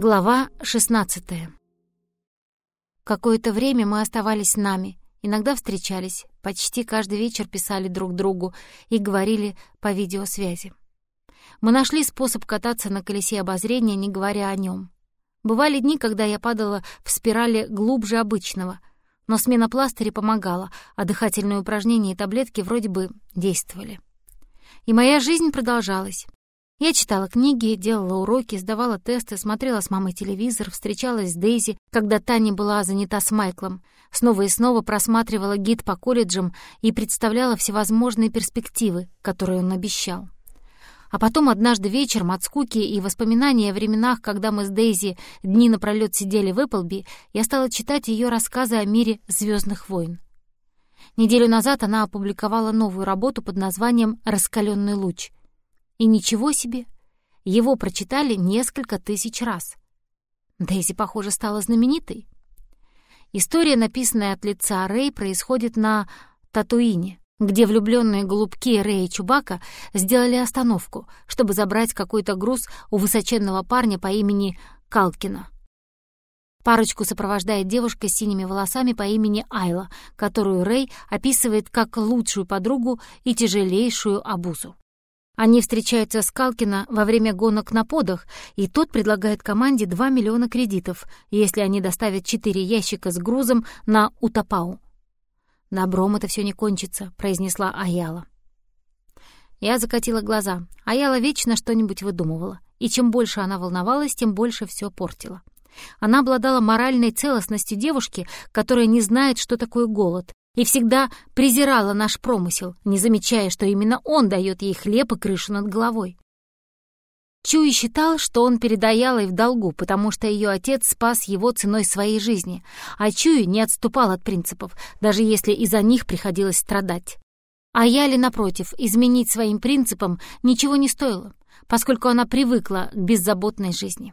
Глава 16 Какое-то время мы оставались нами, иногда встречались, почти каждый вечер писали друг другу и говорили по видеосвязи. Мы нашли способ кататься на колесе обозрения, не говоря о нем. Бывали дни, когда я падала в спирали глубже обычного, но смена пластыря помогала, а дыхательные упражнения и таблетки вроде бы действовали. И моя жизнь продолжалась. Я читала книги, делала уроки, сдавала тесты, смотрела с мамой телевизор, встречалась с Дейзи, когда Таня была занята с Майклом, снова и снова просматривала гид по колледжам и представляла всевозможные перспективы, которые он обещал. А потом однажды вечером от скуки и воспоминания о временах, когда мы с Дейзи дни напролёт сидели в Эпплби, я стала читать ее рассказы о мире звездных войн. Неделю назад она опубликовала новую работу под названием «Раскаленный луч», и ничего себе! Его прочитали несколько тысяч раз. Дейзи, похоже, стала знаменитой. История, написанная от лица Рэй, происходит на Татуине, где влюбленные голубки Рэй и Чубака сделали остановку, чтобы забрать какой-то груз у высоченного парня по имени Калкина. Парочку сопровождает девушка с синими волосами по имени Айла, которую Рэй описывает как лучшую подругу и тяжелейшую обузу. Они встречаются с Калкина во время гонок на подах, и тот предлагает команде 2 миллиона кредитов, если они доставят 4 ящика с грузом на Утапау. «Добром это все не кончится», — произнесла Аяла. Я закатила глаза. Аяла вечно что-нибудь выдумывала, и чем больше она волновалась, тем больше все портила. Она обладала моральной целостностью девушки, которая не знает, что такое голод, и всегда презирала наш промысел, не замечая, что именно он дает ей хлеб и крышу над головой. Чуи считал, что он перед Аялой в долгу, потому что ее отец спас его ценой своей жизни, а Чуи не отступал от принципов, даже если из-за них приходилось страдать. А Яле, напротив, изменить своим принципам ничего не стоило, поскольку она привыкла к беззаботной жизни.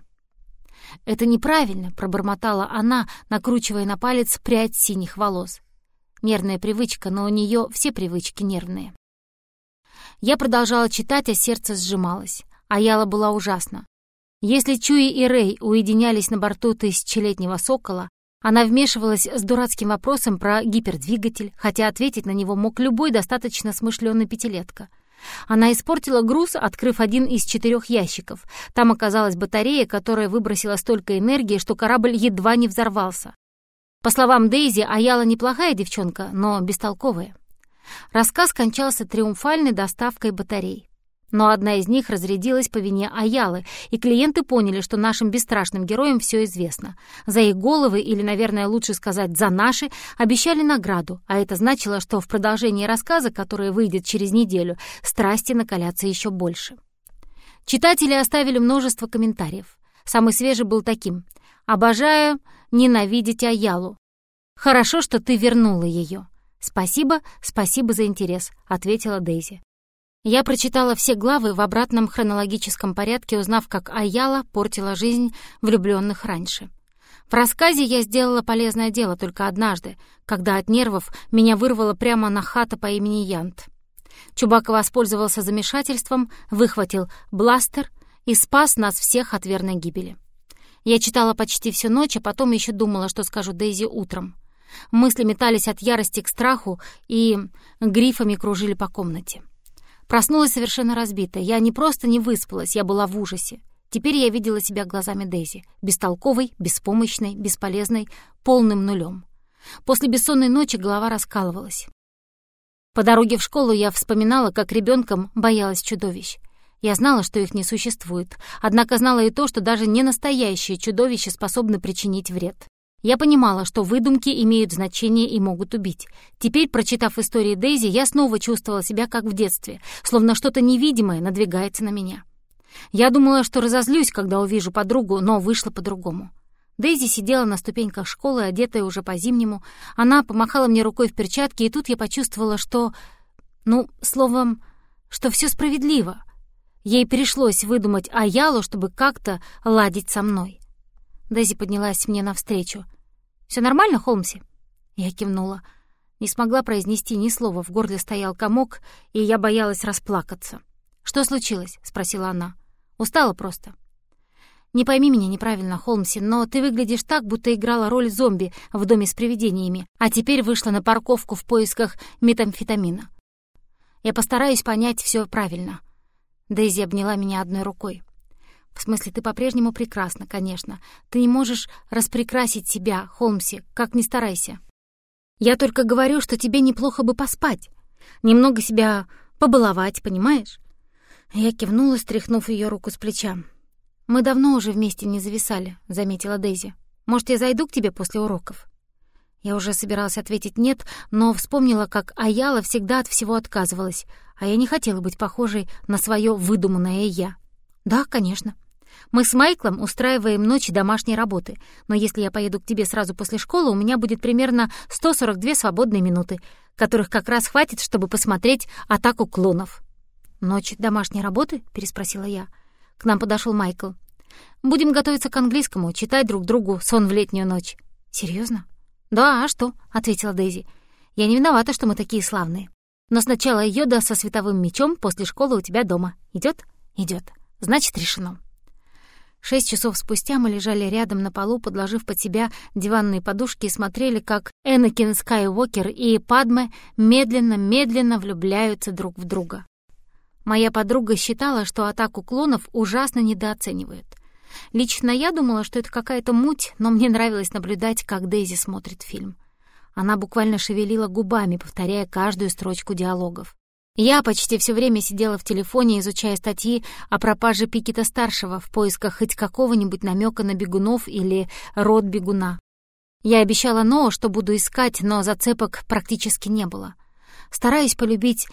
«Это неправильно», — пробормотала она, накручивая на палец прядь синих волос. Нервная привычка, но у нее все привычки нервные. Я продолжала читать, а сердце сжималось. А Яла была ужасна. Если Чуи и Рэй уединялись на борту тысячелетнего сокола, она вмешивалась с дурацким вопросом про гипердвигатель, хотя ответить на него мог любой достаточно смышленый пятилетка. Она испортила груз, открыв один из четырех ящиков. Там оказалась батарея, которая выбросила столько энергии, что корабль едва не взорвался. По словам Дейзи, Аяла неплохая девчонка, но бестолковая. Рассказ кончался триумфальной доставкой батарей. Но одна из них разрядилась по вине Аялы, и клиенты поняли, что нашим бесстрашным героям все известно. За их головы, или, наверное, лучше сказать, за наши, обещали награду, а это значило, что в продолжении рассказа, который выйдет через неделю, страсти накалятся еще больше. Читатели оставили множество комментариев. Самый свежий был таким. «Обожаю ненавидеть Аялу. Хорошо, что ты вернула ее. Спасибо, спасибо за интерес», — ответила Дейзи. Я прочитала все главы в обратном хронологическом порядке, узнав, как Аяла портила жизнь влюбленных раньше. В рассказе я сделала полезное дело только однажды, когда от нервов меня вырвало прямо на хата по имени Янт. Чубака воспользовался замешательством, выхватил бластер и спас нас всех от верной гибели. Я читала почти всю ночь, а потом еще думала, что скажу Дейзи утром. Мысли метались от ярости к страху и грифами кружили по комнате. Проснулась совершенно разбитая. Я не просто не выспалась, я была в ужасе. Теперь я видела себя глазами Дейзи. Бестолковой, беспомощной, бесполезной, полным нулем. После бессонной ночи голова раскалывалась. По дороге в школу я вспоминала, как ребенком боялась чудовищ. Я знала, что их не существует, однако знала и то, что даже не настоящие чудовища способны причинить вред. Я понимала, что выдумки имеют значение и могут убить. Теперь, прочитав истории Дейзи, я снова чувствовала себя как в детстве, словно что-то невидимое надвигается на меня. Я думала, что разозлюсь, когда увижу подругу, но вышло по-другому. Дейзи сидела на ступеньках школы, одетая уже по-зимнему. Она помахала мне рукой в перчатке, и тут я почувствовала, что... Ну, словом, что все справедливо. Ей пришлось выдумать Аялу, чтобы как-то ладить со мной. Дейзи поднялась мне навстречу. Все нормально, Холмси?» Я кивнула. Не смогла произнести ни слова, в горле стоял комок, и я боялась расплакаться. «Что случилось?» — спросила она. «Устала просто». Не пойми меня неправильно, Холмси, но ты выглядишь так, будто играла роль зомби в доме с привидениями, а теперь вышла на парковку в поисках метамфетамина. Я постараюсь понять все правильно. Дейзи обняла меня одной рукой. В смысле, ты по-прежнему прекрасна, конечно. Ты не можешь распрекрасить себя, Холмси, как ни старайся. Я только говорю, что тебе неплохо бы поспать. Немного себя побаловать, понимаешь? Я кивнула, стряхнув ее руку с плеча. «Мы давно уже вместе не зависали», — заметила Дейзи. «Может, я зайду к тебе после уроков?» Я уже собиралась ответить «нет», но вспомнила, как Аяла всегда от всего отказывалась, а я не хотела быть похожей на свое выдуманное «я». «Да, конечно. Мы с Майклом устраиваем ночи домашней работы, но если я поеду к тебе сразу после школы, у меня будет примерно 142 свободные минуты, которых как раз хватит, чтобы посмотреть «Атаку клонов». «Ночь домашней работы?» — переспросила я. К нам подошел Майкл. «Будем готовиться к английскому, читать друг другу сон в летнюю ночь». «Серьезно?» «Да, а что?» — ответила Дейзи. «Я не виновата, что мы такие славные. Но сначала йода со световым мечом после школы у тебя дома. Идет? Идет. Значит, решено». Шесть часов спустя мы лежали рядом на полу, подложив под себя диванные подушки и смотрели, как Энакин Скайуокер и Падме медленно-медленно влюбляются друг в друга. Моя подруга считала, что атаку клонов ужасно недооценивают. Лично я думала, что это какая-то муть, но мне нравилось наблюдать, как Дейзи смотрит фильм. Она буквально шевелила губами, повторяя каждую строчку диалогов. Я почти все время сидела в телефоне, изучая статьи о пропаже Пикета-старшего в поисках хоть какого-нибудь намека на бегунов или род бегуна. Я обещала Ноа, что буду искать, но зацепок практически не было. Стараюсь полюбить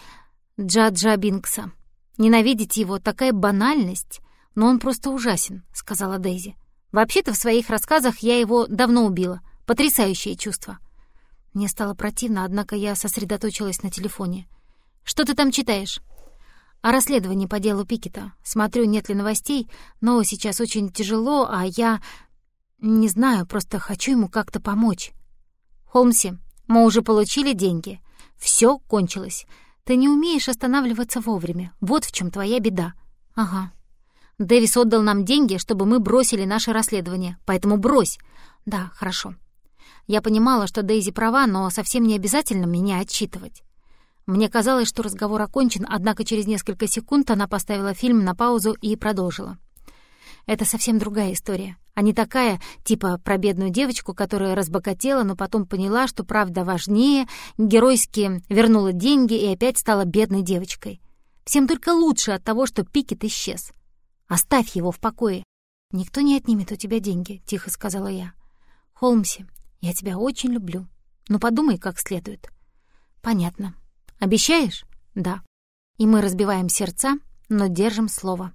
Джаджа Бинкса. Ненавидеть его — такая банальность, но он просто ужасен», — сказала Дейзи. «Вообще-то в своих рассказах я его давно убила. Потрясающее чувство». Мне стало противно, однако я сосредоточилась на телефоне. «Что ты там читаешь?» «О расследовании по делу Пикета. Смотрю, нет ли новостей, но сейчас очень тяжело, а я... Не знаю, просто хочу ему как-то помочь». «Холмси, мы уже получили деньги. Все кончилось. Ты не умеешь останавливаться вовремя. Вот в чем твоя беда. Ага. Дэвис отдал нам деньги, чтобы мы бросили наше расследование. Поэтому брось. Да, хорошо. Я понимала, что Дейзи права, но совсем не обязательно меня отчитывать. Мне казалось, что разговор окончен, однако через несколько секунд она поставила фильм на паузу и продолжила. Это совсем другая история, а не такая, типа про бедную девочку, которая разбогатела, но потом поняла, что правда важнее, геройски вернула деньги и опять стала бедной девочкой. Всем только лучше от того, что Пикет исчез. Оставь его в покое. «Никто не отнимет у тебя деньги», — тихо сказала я. «Холмси, я тебя очень люблю. Но подумай как следует». «Понятно. Обещаешь?» «Да». И мы разбиваем сердца, но держим слово.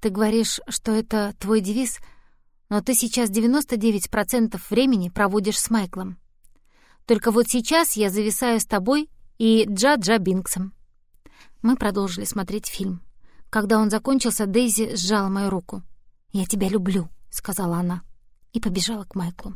Ты говоришь, что это твой девиз, но ты сейчас 99% времени проводишь с Майклом. Только вот сейчас я зависаю с тобой и Джа-Джа Бинксом». Мы продолжили смотреть фильм. Когда он закончился, Дейзи сжала мою руку. «Я тебя люблю», — сказала она, и побежала к Майклу.